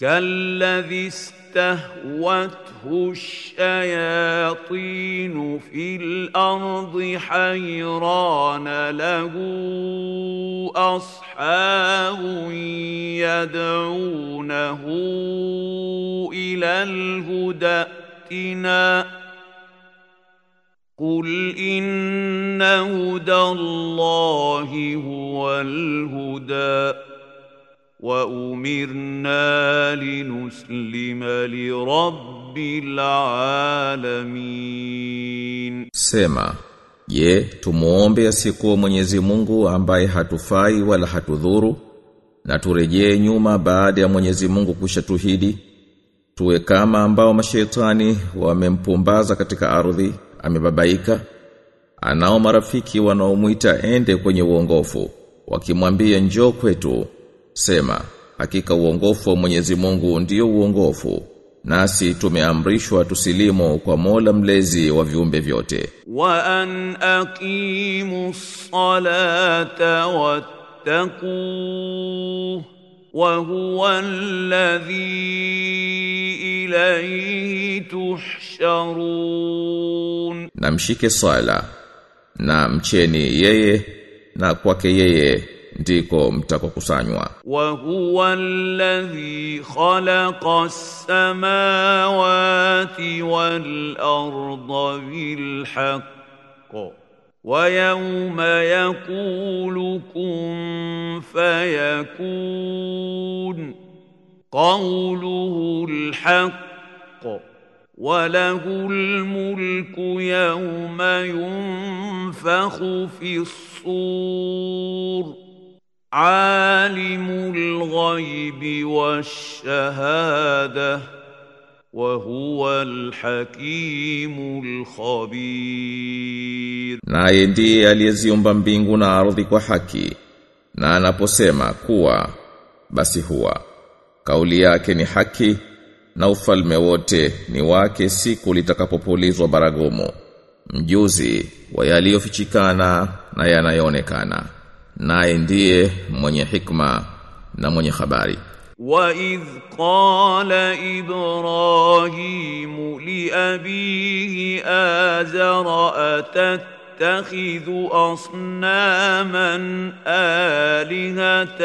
كالذي استهوته الشياطين في الأرض حيران له أصحاب يدعونه إلى الهدى ائتنا. قل إن هدى الله هو الهدى. وأمرنا لنسلم لرب العالمين Sema, je, tumuombe asikuwa Mwenyezi Mungu ambaye hatufai wala hatudhuru na turejee nyuma baada ya Mwenyezi Mungu kushatuhidi tuwe kama ambao mashaitani wamempumbaza katika ardhi amebabaika anao marafiki wanaomuita ende kwenye uongofu wakimwambia njoo kwetu Sema, hakika uongofu wa Mwenyezi Mungu ndio uongofu. Nasi tumeamrishwa tusilimu kwa Mola mlezi wa viumbe vyote. Wa an aqimu salata wattaqu wa huwa alladhi ilayhi tuhsharun. Na mshike sala na mcheni yeye na kwake yeye ndiko mtakokusanywa. وهو الذي خلق السماوات والأرض بالحق ويوم يقول كن فيكون قوله الحق وله الملك يوم ينفخ في الصور alimu lghaibi washahada wahuwa alhakimu lkhabir, naye ndiye aliyeziumba mbingu na ardhi kwa haki, na anaposema kuwa basi huwa, kauli yake ni haki na ufalme wote ni wake siku litakapopulizwa baragumu, mjuzi wa yaliyofichikana na yanayoonekana. Naye ndiye mwenye hikma na mwenye habari. وإذ قال إبراهيم لأبيه آزر أتتخذ أصناما آلهة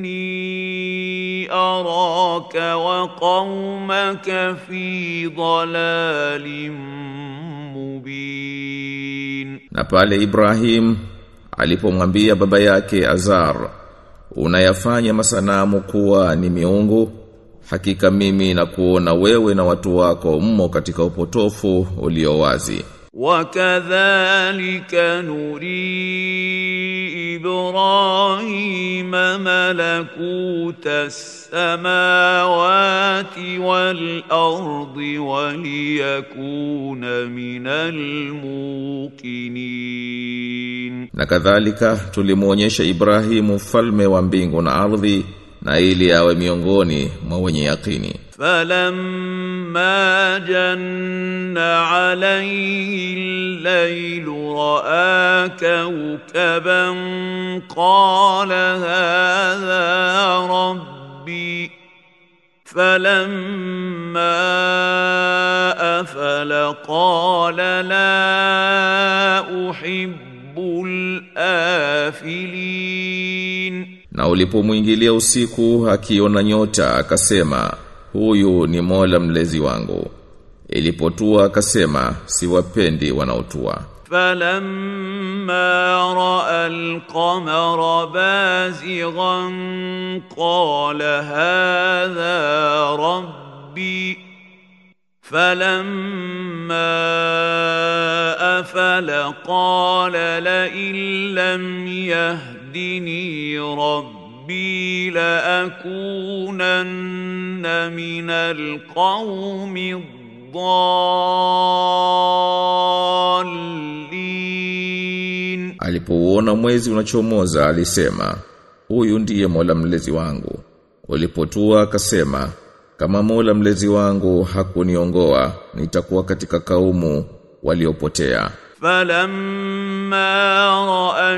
إني أراك وقومك في ضلال مبين na pale Ibrahim alipomwambia baba yake Azar unayafanya masanamu kuwa ni miungu? Hakika mimi na kuona wewe na watu wako mmo katika upotofu ulio wazi. Wakadhalika nurii إبراهيم ملكوت السماوات والأرض وليكون من الموقنين mfalme wa mbingu na ardhi na ili awe miongoni mwa wenye yakini فلما جن عليه الليل راى كوكبا قال هذا ربي فلما افل قال لا احب الافلين na ulipomwingilia usiku akiona nyota akasema huyu ni Mola mlezi wangu ilipotua akasema siwapendi wanaotua فلما راى القمر بازغا قال هذا ربي فلما افل قال لئن لم يهدني ربي ربي لأكونن من القوم الضالين Alipouona mwezi unachomoza alisema, huyu ndiye Mola mlezi wangu. Ulipotua akasema, kama Mola mlezi wangu hakuniongoa, nitakuwa katika kaumu waliopotea. فلما راى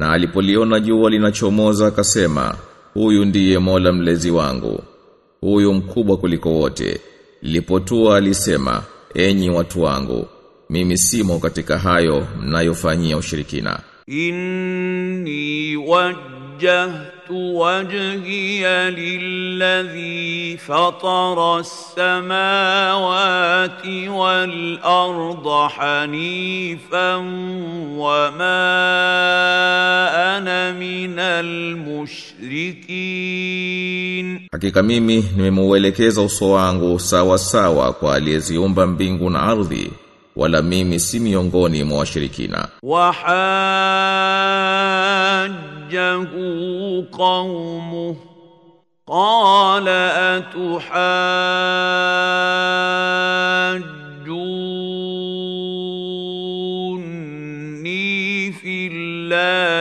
Na alipoliona jua linachomoza akasema, "Huyu ndiye Mola mlezi wangu, huyu mkubwa kuliko wote." lipotua alisema, "Enyi watu wangu, mimi simo katika hayo mnayofanyia ushirikina." Inni wajjahtu wajhiya lilladhi fatara as-samawati wal-ardha hanifan wama mushrikin, hakika mimi nimemuelekeza uso wangu sawa sawa kwa aliyeziumba mbingu na ardhi wala mimi si miongoni mwa washirikina. Wahajjahu qaumu qala atuhajjuni fillah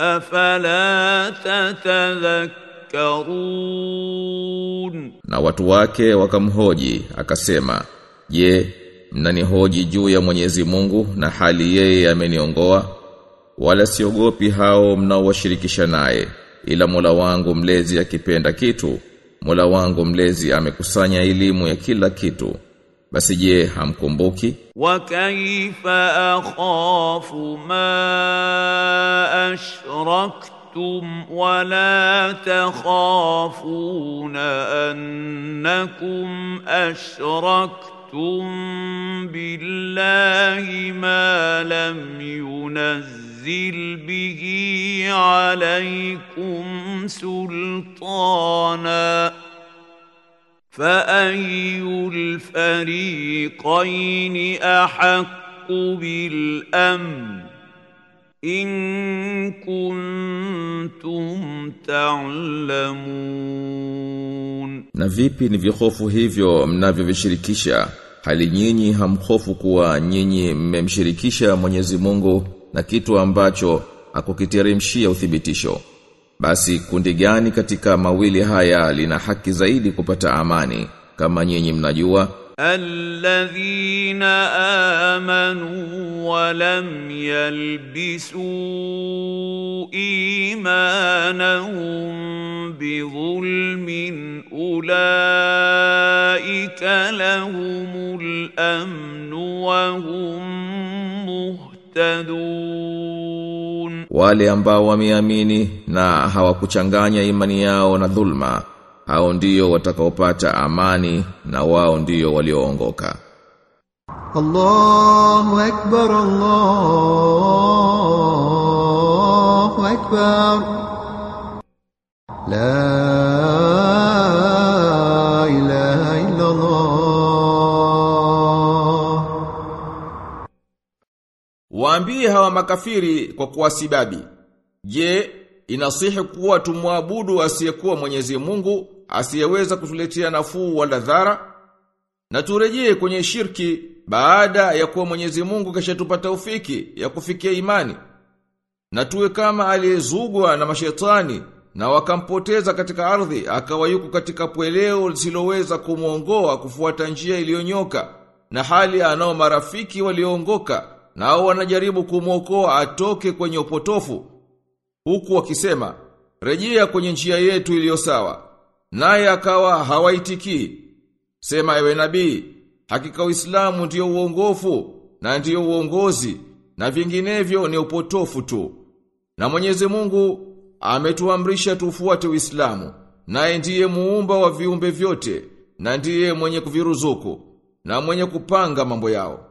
afala tatadhakkarun, na watu wake wakamhoji akasema, je, mnanihoji juu ya Mwenyezi Mungu na hali yeye ameniongoa? Wala siogopi hao mnaowashirikisha naye, ila Mola wangu mlezi akipenda kitu, Mola wangu mlezi amekusanya elimu ya kila kitu. Basi je, hamkumbuki? Wa kaifa akhafu ma أشركتم ولا تخافون أنكم أشركتم بالله ما لم ينزل به عليكم سلطانا فأي الفريقين أحق بالأمن in kuntum ta'lamun, na vipi ni vihofu hivyo mnavyovishirikisha? Hali nyinyi hamhofu kuwa nyinyi mmemshirikisha Mwenyezi Mungu na kitu ambacho akukiteremshia uthibitisho. Basi kundi gani katika mawili haya lina haki zaidi kupata amani kama nyinyi mnajua? الذين آمنوا ولم يلبسوا إيمانهم بظلم أولئك لهم الأمن وهم مهتدون. Wale ambao wameamini na hawakuchanganya imani yao na hao ndio watakaopata amani na wao ndio walioongoka. Allahu akbar Allahu akbar. La ilaha illa Allah Waambie hawa makafiri kwa kuwasibabi Je inasihi kuwa tumwabudu asiyekuwa Mwenyezi Mungu? Asiyeweza kutuletea nafuu wala dhara? Na turejee kwenye shirki baada ya kuwa Mwenyezi Mungu kashatupa taufiki ya kufikia imani. Na tuwe kama aliyezugwa na mashetani na wakampoteza katika ardhi akawa yuko katika pweleo lisiloweza kumwongoa kufuata njia iliyonyoka na hali anao marafiki walioongoka nao wanajaribu kumwokoa atoke kwenye upotofu huku wakisema rejea kwenye njia yetu iliyo sawa naye akawa hawaitikii. Sema ewe nabii hakika Uislamu ndiyo uongofu na ndiyo uongozi na vinginevyo ni upotofu tu. Na Mwenyezi Mungu ametuamrisha tufuate Uislamu naye ndiye muumba wa viumbe vyote na ndiye mwenye kuviruzuku na mwenye kupanga mambo yao.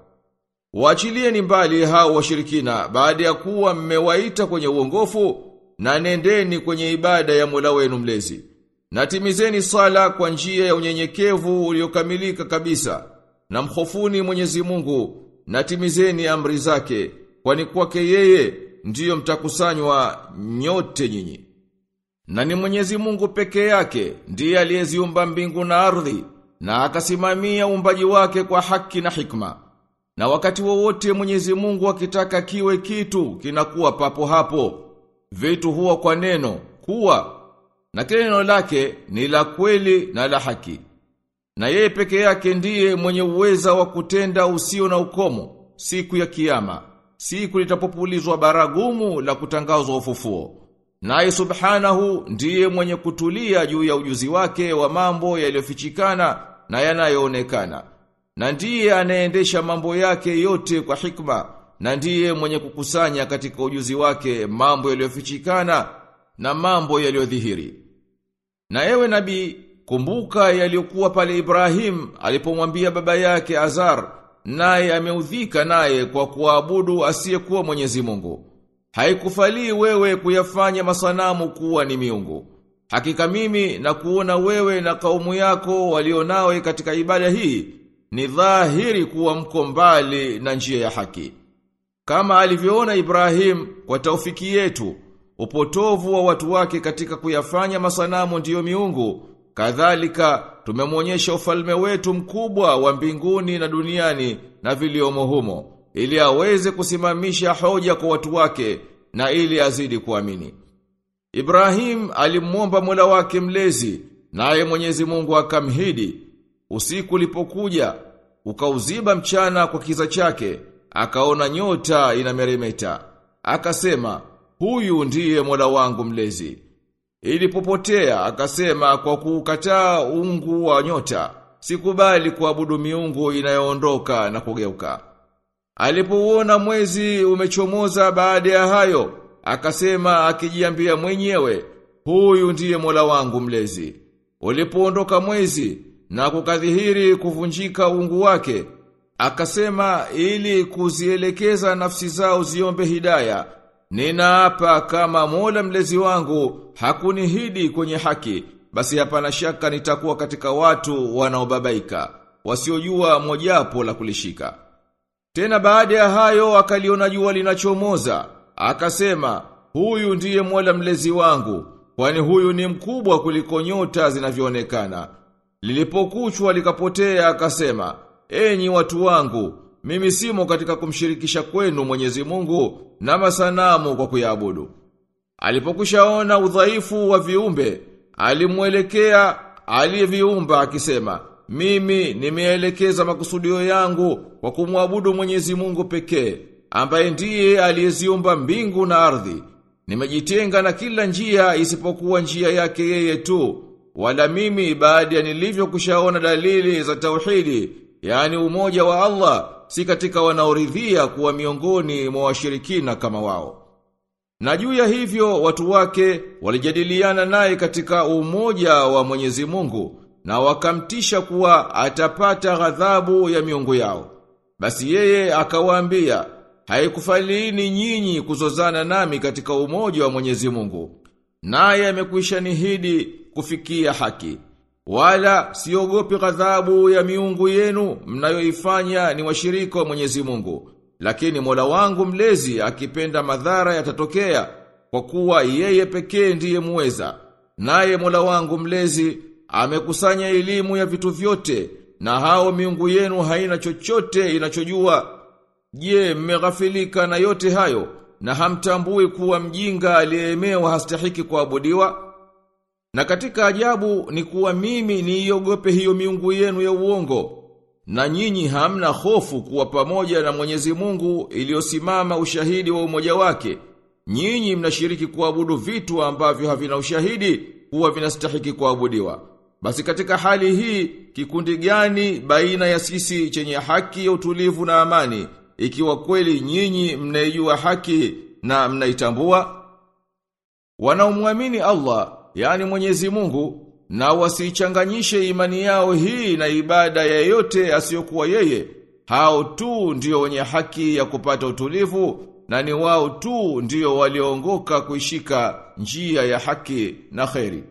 Waachilieni mbali hao washirikina baada ya kuwa mmewaita kwenye uongofu na nendeni kwenye ibada ya Mola wenu mlezi. Na timizeni sala kwa njia ya unyenyekevu uliokamilika kabisa. Na mkhofuni Mwenyezi Mungu natimizeni amri zake kwani kwake yeye ndiyo mtakusanywa nyote nyinyi. Na ni Mwenyezi Mungu peke yake ndiye aliyeziumba mbingu na ardhi na akasimamia uumbaji wake kwa haki na hikma. Na wakati wowote Mwenyezi Mungu akitaka kiwe kitu kinakuwa papo hapo. Vitu huwa kwa neno kuwa na kile neno lake ni la kweli na la haki. Na yeye peke yake ndiye mwenye uweza wa kutenda usio na ukomo siku ya kiyama. Siku litapopulizwa baragumu la kutangazwa ufufuo. Naye subhanahu ndiye mwenye kutulia juu ya ujuzi wake wa mambo yaliyofichikana na yanayoonekana. Na ndiye anayeendesha mambo yake yote kwa hikma na ndiye mwenye kukusanya katika ujuzi wake mambo yaliyofichikana na mambo yaliyodhihiri. Na ewe nabii, kumbuka yaliyokuwa pale Ibrahim alipomwambia baba yake Azar, naye ameudhika naye kwa kuabudu asiyekuwa Mwenyezi Mungu. Haikufalii wewe kuyafanya masanamu kuwa ni miungu. Hakika mimi na kuona wewe na kaumu yako walionawe katika ibada hii ni dhahiri kuwa mko mbali na njia ya haki. Kama alivyoona Ibrahim kwa taufiki yetu, upotovu wa watu wake katika kuyafanya masanamu ndiyo miungu, kadhalika tumemwonyesha ufalme wetu mkubwa wa mbinguni na duniani na viliomo humo, ili aweze kusimamisha hoja kwa watu wake na ili azidi kuamini. Ibrahim alimwomba Mola wake mlezi, naye Mwenyezi Mungu akamhidi. Usiku ulipokuja, ukauziba mchana kwa kiza chake, akaona nyota inameremeta. Akasema, huyu ndiye Mola wangu mlezi. Ilipopotea, akasema kwa kukataa ungu wa nyota, sikubali kuabudu miungu inayoondoka na kugeuka. Alipouona mwezi umechomoza baada ya hayo, akasema akijiambia mwenyewe, huyu ndiye Mola wangu mlezi. Ulipoondoka mwezi na kukadhihiri kuvunjika ungu wake, akasema ili kuzielekeza nafsi zao ziombe hidaya. Ninaapa kama Mola mlezi wangu hakunihidi kwenye haki, basi hapana shaka nitakuwa katika watu wanaobabaika, wasiojua mojapo la kulishika. Tena baada ya hayo akaliona jua linachomoza, akasema, huyu ndiye Mola mlezi wangu, kwani huyu ni mkubwa kuliko nyota zinavyoonekana. Lilipokuchwa likapotea akasema, enyi watu wangu, mimi simo katika kumshirikisha kwenu Mwenyezi Mungu na masanamu kwa kuyaabudu. Alipokushaona udhaifu wa viumbe, alimwelekea aliyeviumba akisema, mimi nimeelekeza makusudio yangu kwa kumwabudu Mwenyezi Mungu pekee, ambaye ndiye aliyeziumba mbingu na ardhi. Nimejitenga na kila njia isipokuwa njia yake yeye tu, wala mimi baada ya nilivyokushaona dalili za tauhidi, yani umoja wa Allah, si katika wanaoridhia kuwa miongoni mwa washirikina kama wao. Na juu ya hivyo watu wake walijadiliana naye katika umoja wa Mwenyezi Mungu na wakamtisha kuwa atapata ghadhabu ya miungu yao. Basi yeye akawaambia, haikufalini nyinyi kuzozana nami katika umoja wa Mwenyezi Mungu. Naye amekwisha nihidi kufikia haki. Wala siogopi ghadhabu ya miungu yenu mnayoifanya ni washirika wa Mwenyezi Mungu. Lakini Mola wangu mlezi akipenda madhara yatatokea kwa kuwa yeye pekee ndiye muweza. Naye Mola wangu mlezi amekusanya elimu ya vitu vyote na hao miungu yenu haina chochote inachojua. Je, mmeghafilika na yote hayo na hamtambui kuwa mjinga aliyeemewa hastahiki kuabudiwa? Na katika ajabu ni kuwa mimi niiogope hiyo miungu yenu ya uongo. Na nyinyi hamna hofu kuwa pamoja na Mwenyezi Mungu iliyosimama ushahidi wa umoja wake. Nyinyi mnashiriki kuabudu vitu ambavyo havina ushahidi kuwa vinastahiki kuabudiwa. Basi katika hali hii kikundi gani baina ya sisi chenye haki ya utulivu na amani ikiwa kweli nyinyi mnaijua haki na mnaitambua? Wanaomwamini Allah, yani Mwenyezi Mungu, na wasichanganyishe imani yao hii na ibada ya yote asiyokuwa yeye, hao tu ndio wenye haki ya kupata utulivu na ni wao tu ndio walioongoka kuishika njia ya haki na kheri.